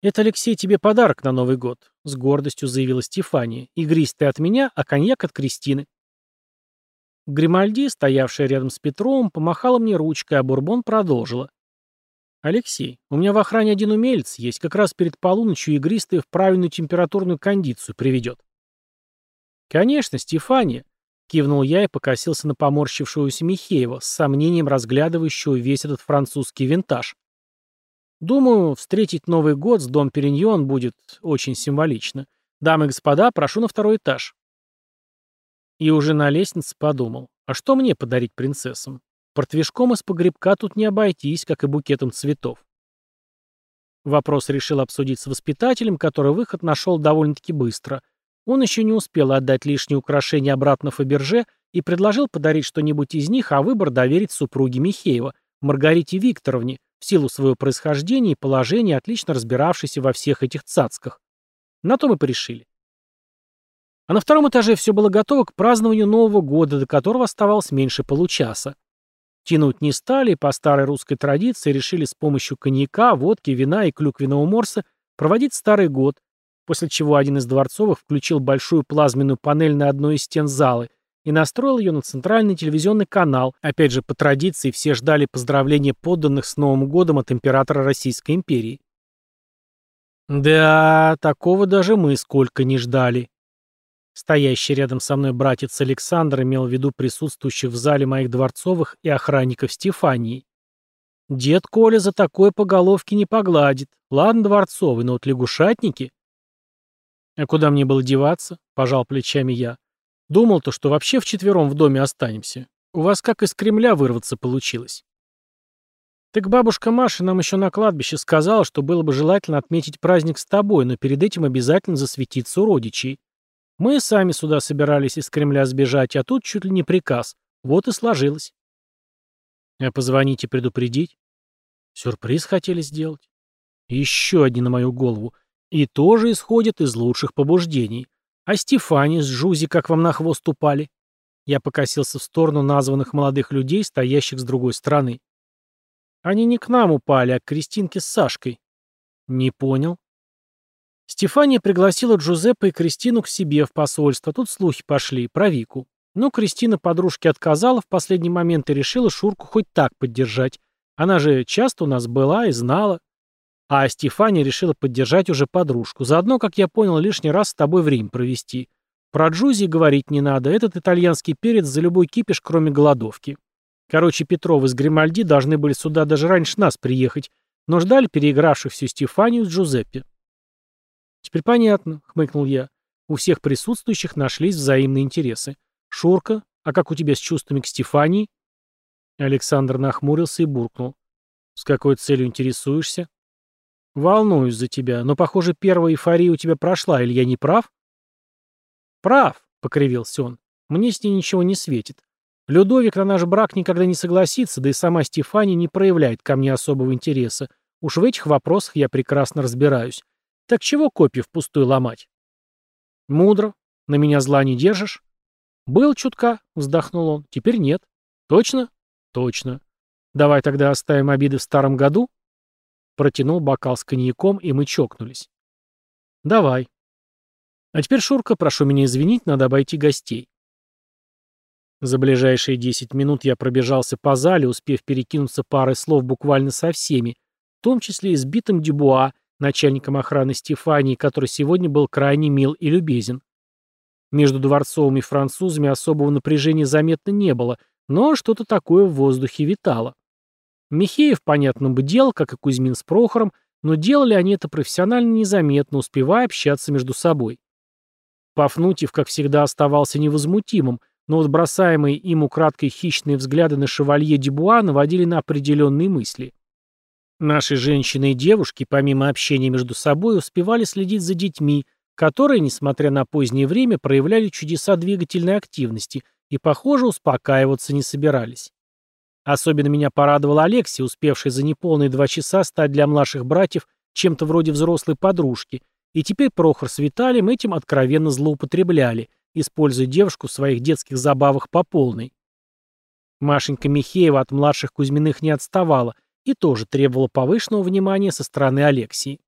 «Это, Алексей, тебе подарок на Новый год», — с гордостью заявила Стефания. «Игристый от меня, а коньяк от Кристины». Гримальди, стоявшая рядом с Петровым, помахала мне ручкой, а Бурбон продолжила. «Алексей, у меня в охране один умелец есть, как раз перед полуночью игристый в правильную температурную кондицию приведет». «Конечно, Стефания», — кивнул я и покосился на поморщившегося Михеева, с сомнением разглядывающего весь этот французский винтаж. Думаю, встретить Новый год с Дом Периньон будет очень символично. Дамы и господа, прошу на второй этаж. И уже на лестнице подумал, а что мне подарить принцессам? Портвишком из погребка тут не обойтись, как и букетом цветов. Вопрос решил обсудить с воспитателем, который выход нашел довольно-таки быстро. Он еще не успел отдать лишние украшения обратно Фаберже и предложил подарить что-нибудь из них, а выбор доверить супруге Михеева, Маргарите Викторовне, в силу своего происхождения и положения, отлично разбиравшейся во всех этих цацках. На то мы порешили. А на втором этаже все было готово к празднованию Нового года, до которого оставалось меньше получаса. Тянуть не стали, и по старой русской традиции решили с помощью коньяка, водки, вина и клюквенного морса проводить старый год, после чего один из дворцовых включил большую плазменную панель на одной из стен залы и настроил ее на центральный телевизионный канал. Опять же, по традиции, все ждали поздравления подданных с Новым годом от императора Российской империи. Да, такого даже мы сколько не ждали. Стоящий рядом со мной братец Александр имел в виду присутствующих в зале моих дворцовых и охранников Стефании. Дед Коля за такое по головке не погладит. Ладно, дворцовый, но вот лягушатники... А куда мне было деваться? Пожал плечами я. Думал-то, что вообще вчетвером в доме останемся. У вас как из Кремля вырваться получилось. Так бабушка Маша нам еще на кладбище сказала, что было бы желательно отметить праздник с тобой, но перед этим обязательно засветиться у родичей. Мы сами сюда собирались из Кремля сбежать, а тут чуть ли не приказ. Вот и сложилось. А позвонить и предупредить? Сюрприз хотели сделать. еще одни на мою голову. И тоже исходит из лучших побуждений. А Стефани с Жузи как вам на хвост упали? Я покосился в сторону названных молодых людей, стоящих с другой стороны. Они не к нам упали, а к Кристинке с Сашкой. Не понял. Стефания пригласила Джузеппе и Кристину к себе в посольство. Тут слухи пошли, про Вику. Но Кристина подружке отказала в последний момент и решила Шурку хоть так поддержать. Она же часто у нас была и знала. А Стефания решила поддержать уже подружку. Заодно, как я понял, лишний раз с тобой в Рим провести. Про Джузи говорить не надо. Этот итальянский перец за любой кипиш, кроме голодовки. Короче, Петров из Гримальди должны были сюда даже раньше нас приехать, но ждали переигравших всю Стефанию с Джузеппе. «Теперь понятно», — хмыкнул я. «У всех присутствующих нашлись взаимные интересы. Шурка, а как у тебя с чувствами к Стефании?» Александр нахмурился и буркнул. «С какой целью интересуешься?» «Волнуюсь за тебя, но, похоже, первая эйфория у тебя прошла, или я не прав?» «Прав», — покривился он. «Мне с ней ничего не светит. Людовик на наш брак никогда не согласится, да и сама Стефания не проявляет ко мне особого интереса. Уж в этих вопросах я прекрасно разбираюсь. Так чего копья впустую ломать? Мудро. На меня зла не держишь? Был чутка, вздохнул он. Теперь нет. Точно? Точно. Давай тогда оставим обиды в старом году? Протянул бокал с коньяком, и мы чокнулись. Давай. А теперь, Шурка, прошу меня извинить, надо обойти гостей. За ближайшие десять минут я пробежался по зале, успев перекинуться парой слов буквально со всеми, в том числе и с Битом Дюбуа, начальником охраны Стефании, который сегодня был крайне мил и любезен. Между дворцовыми французами особого напряжения заметно не было, но что-то такое в воздухе витало. Михеев, понятно, бы делал, как и Кузьмин с Прохором, но делали они это профессионально незаметно, успевая общаться между собой. Пафнутьев, как всегда, оставался невозмутимым, но вот бросаемые им украдкой хищные взгляды на шевалье Дебуа наводили на определенные мысли. Наши женщины и девушки, помимо общения между собой, успевали следить за детьми, которые, несмотря на позднее время, проявляли чудеса двигательной активности и, похоже, успокаиваться не собирались. Особенно меня порадовала Алексия, успевшая за неполные два часа стать для младших братьев чем-то вроде взрослой подружки, и теперь Прохор с Виталием этим откровенно злоупотребляли, используя девушку в своих детских забавах по полной. Машенька Михеева от младших Кузьминых не отставала – и тоже требовала повышенного внимания со стороны Алексии.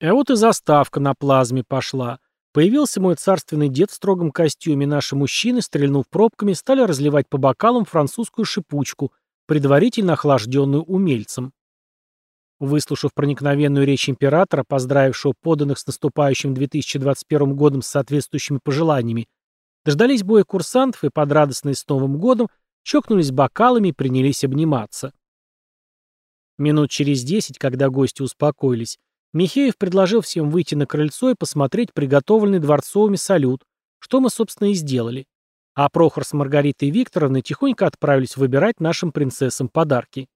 А вот и заставка на плазме пошла. Появился мой царственный дед в строгом костюме, наши мужчины, стрельнув пробками, стали разливать по бокалам французскую шипучку, предварительно охлажденную умельцем. Выслушав проникновенную речь императора, поздравившего поданных с наступающим 2021 годом с соответствующими пожеланиями, дождались боя курсантов и под радостный с Новым годом чокнулись бокалами и принялись обниматься. Минут через десять, когда гости успокоились, Михеев предложил всем выйти на крыльцо и посмотреть приготовленный дворцовыми салют, что мы, собственно, и сделали. А Прохор с Маргаритой Викторовной тихонько отправились выбирать нашим принцессам подарки.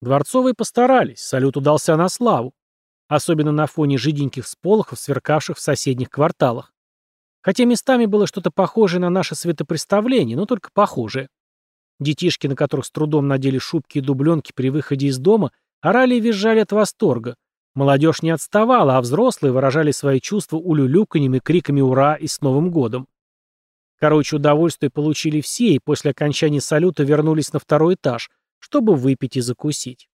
Дворцовые постарались, салют удался на славу. Особенно на фоне жиденьких сполохов, сверкавших в соседних кварталах. Хотя местами было что-то похожее на наше светопреставление, но только похожее. Детишки, на которых с трудом надели шубки и дубленки при выходе из дома, орали и визжали от восторга. Молодежь не отставала, а взрослые выражали свои чувства улюлюканьем и криками «Ура!» и «С Новым годом!». Короче, удовольствие получили все, и после окончания салюта вернулись на второй этаж, чтобы выпить и закусить.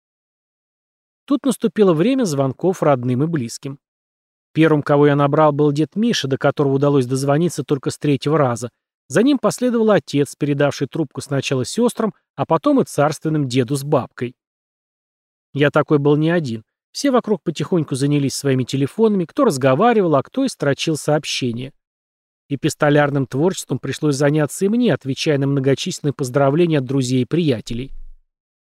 Тут наступило время звонков родным и близким. Первым, кого я набрал, был дед Миша, до которого удалось дозвониться только с третьего раза, за ним последовал отец, передавший трубку сначала сестрам, а потом и царственным деду с бабкой. Я такой был не один. Все вокруг потихоньку занялись своими телефонами, кто разговаривал, а кто и строчил сообщения. Эпистолярным творчеством пришлось заняться и мне, отвечая на многочисленные поздравления от друзей и приятелей.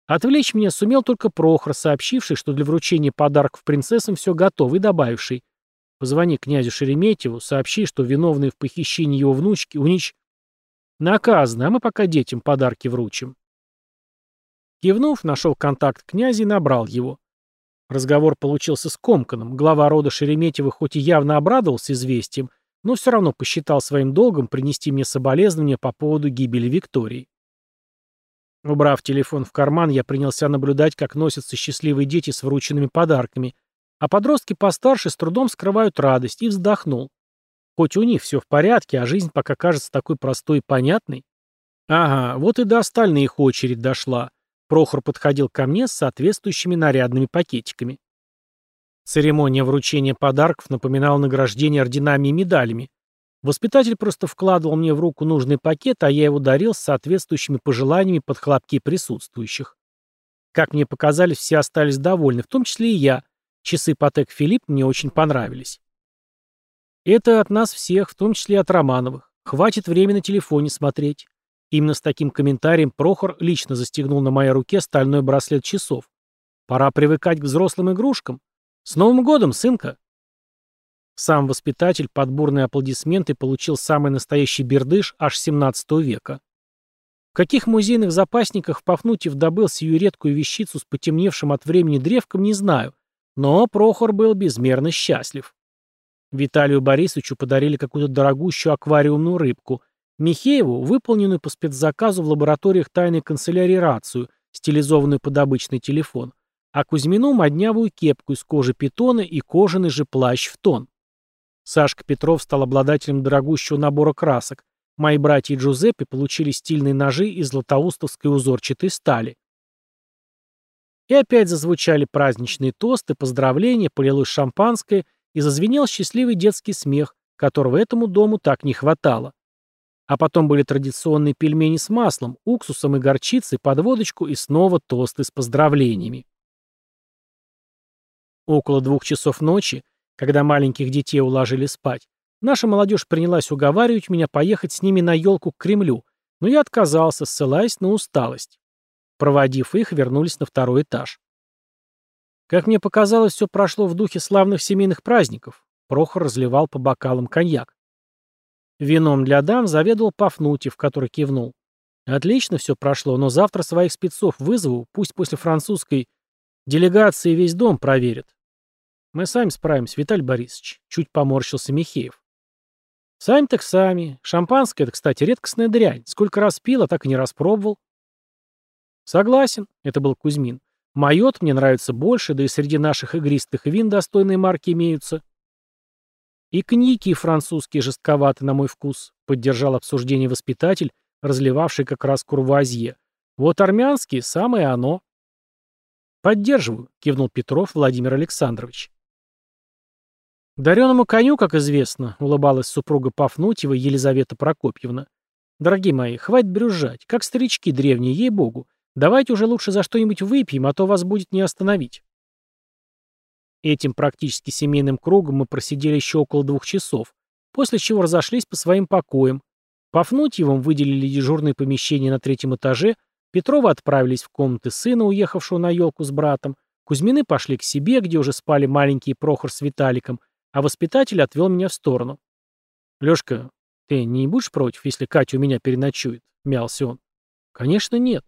Отвлечь меня сумел только Прохор, сообщивший, что для вручения подарков принцессам все готово, и добавивший. Позвони князю Шереметьеву, сообщи, что виновные в похищении его внучки унич... Наказаны, а мы пока детям подарки вручим. Кивнув, нашел контакт князя и набрал его. Разговор получился скомканным. Глава рода Шереметьева хоть и явно обрадовался известием, но все равно посчитал своим долгом принести мне соболезнования по поводу гибели Виктории. Убрав телефон в карман, я принялся наблюдать, как носятся счастливые дети с врученными подарками, А подростки постарше с трудом скрывают радость, и вздохнул. Хоть у них все в порядке, а жизнь пока кажется такой простой и понятной. Ага, вот и до остальных очередь дошла. Прохор подходил ко мне с соответствующими нарядными пакетиками. Церемония вручения подарков напоминала награждение орденами и медалями. Воспитатель просто вкладывал мне в руку нужный пакет, а я его дарил с соответствующими пожеланиями под хлопки присутствующих. Как мне показалось, все остались довольны, в том числе и я. Часы Патек Филипп мне очень понравились. Это от нас всех, в том числе от Романовых. Хватит время на телефоне смотреть. Именно с таким комментарием Прохор лично застегнул на моей руке стальной браслет часов. Пора привыкать к взрослым игрушкам. С Новым годом, сынка! Сам воспитатель под бурные аплодисменты получил самый настоящий бердыш аж 17 века. В каких музейных запасниках Пафнутьев добыл сию редкую вещицу с потемневшим от времени древком, не знаю, но Прохор был безмерно счастлив. Виталию Борисовичу подарили какую-то дорогущую аквариумную рыбку, Михееву, выполненную по спецзаказу в лабораториях тайной канцелярии рацию, стилизованную под обычный телефон, а Кузьмину моднявую кепку из кожи питона и кожаный же плащ в тон. Сашка Петров стал обладателем дорогущего набора красок. Мои братья Джузеппе получили стильные ножи из златоустовской узорчатой стали. И опять зазвучали праздничные тосты, поздравления, полилось шампанское и зазвенел счастливый детский смех, которого этому дому так не хватало. А потом были традиционные пельмени с маслом, уксусом и горчицей, под водочку и снова тосты с поздравлениями. Около двух часов ночи когда маленьких детей уложили спать, наша молодежь принялась уговаривать меня поехать с ними на елку к Кремлю, но я отказался, ссылаясь на усталость. Проводив их, вернулись на второй этаж. Как мне показалось, все прошло в духе славных семейных праздников. Прохор разливал по бокалам коньяк. Вином для дам заведовал Пафнутьев, который кивнул. Отлично все прошло, но завтра своих спецов вызову, пусть после французской делегации весь дом проверят. Мы сами справимся, Виталий Борисович. Чуть поморщился Михеев. Сами так сами. Шампанское, это, кстати, редкостная дрянь. Сколько раз пил, а так и не распробовал. Согласен, это был Кузьмин. Майот мне нравится больше, да и среди наших игристых вин достойные марки имеются. И коньяки французские жестковаты, на мой вкус, поддержал обсуждение воспитатель, разливавший как раз курвуазье. Вот армянские — самое оно. «Поддерживаю», — кивнул Петров Владимир Александрович. Дареному коню, как известно, улыбалась супруга Пафнутьева Елизавета Прокопьевна. Дорогие мои, хватит брюзжать, как старички древние, ей-богу. Давайте уже лучше за что-нибудь выпьем, а то вас будет не остановить. Этим практически семейным кругом мы просидели еще около двух часов, после чего разошлись по своим покоям. Пафнутьевым выделили дежурные помещения на третьем этаже, Петрова отправились в комнаты сына, уехавшего на елку с братом, Кузьмины пошли к себе, где уже спали маленький Прохор с Виталиком, а воспитатель отвел меня в сторону. «Лёшка, ты не будешь против, если Катя у меня переночует?» — мялся он. «Конечно нет».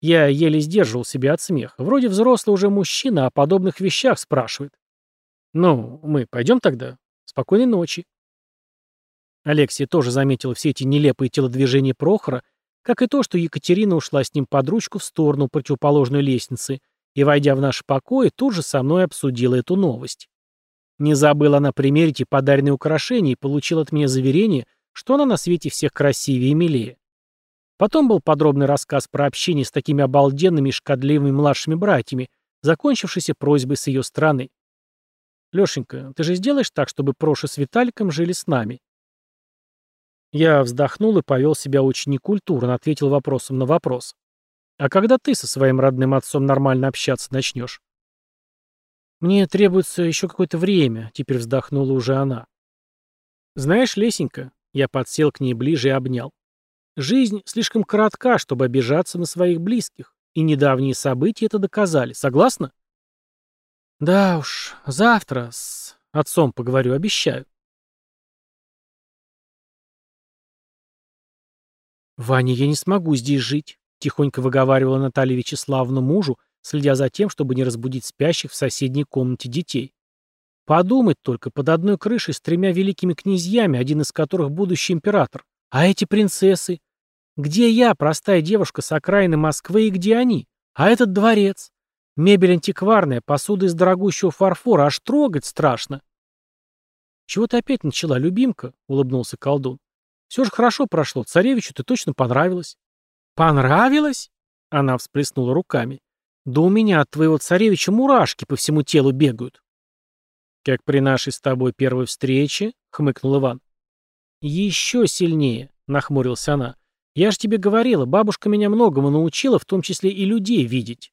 Я еле сдерживал себя от смеха. Вроде взрослый уже мужчина, о подобных вещах спрашивает. «Ну, мы пойдем тогда? Спокойной ночи». Алексия тоже заметила все эти нелепые телодвижения Прохора, как и то, что Екатерина ушла с ним под ручку в сторону противоположной лестницы и, войдя в наш покой, тут же со мной обсудила эту новость. Не забыла она примерить и подаренные украшения и получила от меня заверение, что она на свете всех красивее и милее. Потом был подробный рассказ про общение с такими обалденными и шкодливыми младшими братьями, закончившийся просьбой с ее стороны. «Лешенька, ты же сделаешь так, чтобы Проша с Виталиком жили с нами?» Я вздохнул и повел себя очень некультурно, ответил вопросом на вопрос. «А когда ты со своим родным отцом нормально общаться начнешь?» «Мне требуется еще какое-то время», — теперь вздохнула уже она. «Знаешь, Лесенька», — я подсел к ней ближе и обнял, «жизнь слишком коротка, чтобы обижаться на своих близких, и недавние события это доказали. Согласна?» «Да уж, завтра с отцом поговорю, обещаю». «Ваня, я не смогу здесь жить», — тихонько выговаривала Наталья Вячеславовна мужу, следя за тем, чтобы не разбудить спящих в соседней комнате детей. Подумать только, под одной крышей с тремя великими князьями, один из которых будущий император. А эти принцессы? Где я, простая девушка с окраины Москвы, и где они? А этот дворец? Мебель антикварная, посуда из дорогущего фарфора, аж трогать страшно. «Чего ты опять начала, любимка?» — улыбнулся колдун. «Все же хорошо прошло, царевичу ты точно понравилась». «Понравилось?» — она всплеснула руками. «Да у меня от твоего царевича мурашки по всему телу бегают». «Как при нашей с тобой первой встрече?» — хмыкнул Иван. «Еще сильнее», — нахмурилась она. «Я же тебе говорила, бабушка меня многому научила, в том числе и людей видеть.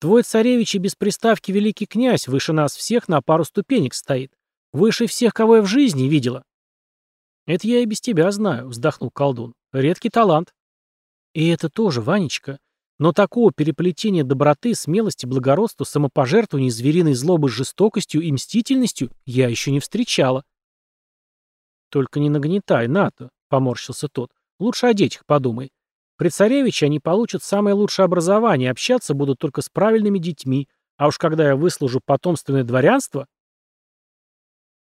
Твой царевич и без приставки великий князь выше нас всех на пару ступенек стоит. Выше всех, кого я в жизни видела». «Это я и без тебя знаю», — вздохнул колдун. «Редкий талант». «И это тоже, Ванечка. Но такого переплетения доброты, смелости, благородства, самопожертвования, звериной злобы с жестокостью и мстительностью я еще не встречала. «Только не нагнетай, НАТО», — поморщился тот. «Лучше о детях подумай. При царевиче они получат самое лучшее образование, общаться будут только с правильными детьми, а уж когда я выслужу потомственное дворянство...»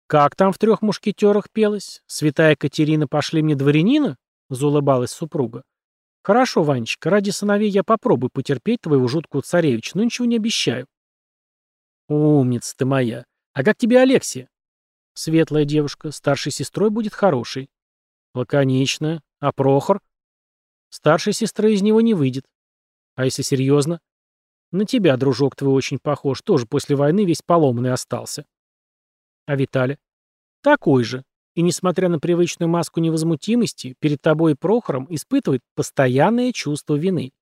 «Как там в трех мушкетерах пелось? Святая Катерина пошли мне дворянина?» — заулыбалась супруга. «Хорошо, Ванечка, ради сыновей я попробую потерпеть твоего жуткого царевича, но ничего не обещаю». «Умница ты моя! А как тебе Алексия?» «Светлая девушка, старшей сестрой будет хорошей». «Лаконичная. А Прохор?» «Старшей сестры из него не выйдет». «А если серьезно?» «На тебя, дружок твой, очень похож, тоже после войны весь поломанный остался». «А Виталя?» «Такой же и, несмотря на привычную маску невозмутимости, перед тобой и Прохором испытывает постоянное чувство вины.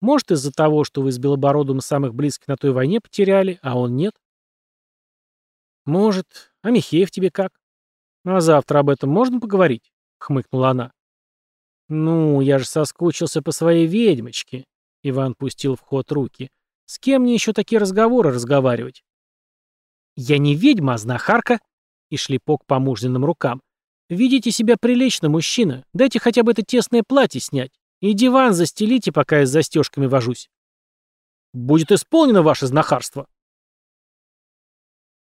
Может, из-за того, что вы с Белобородом самых близких на той войне потеряли, а он нет? Может. А Михеев тебе как? А завтра об этом можно поговорить? Хмыкнула она. Ну, я же соскучился по своей ведьмочке. Иван пустил в ход руки. С кем мне еще такие разговоры разговаривать? Я не ведьма, а знахарка, и шлепок по мужниным рукам. «Видите себя прилично, мужчина. Дайте хотя бы это тесное платье снять. И диван застелите, пока я с застежками вожусь». «Будет исполнено ваше знахарство»,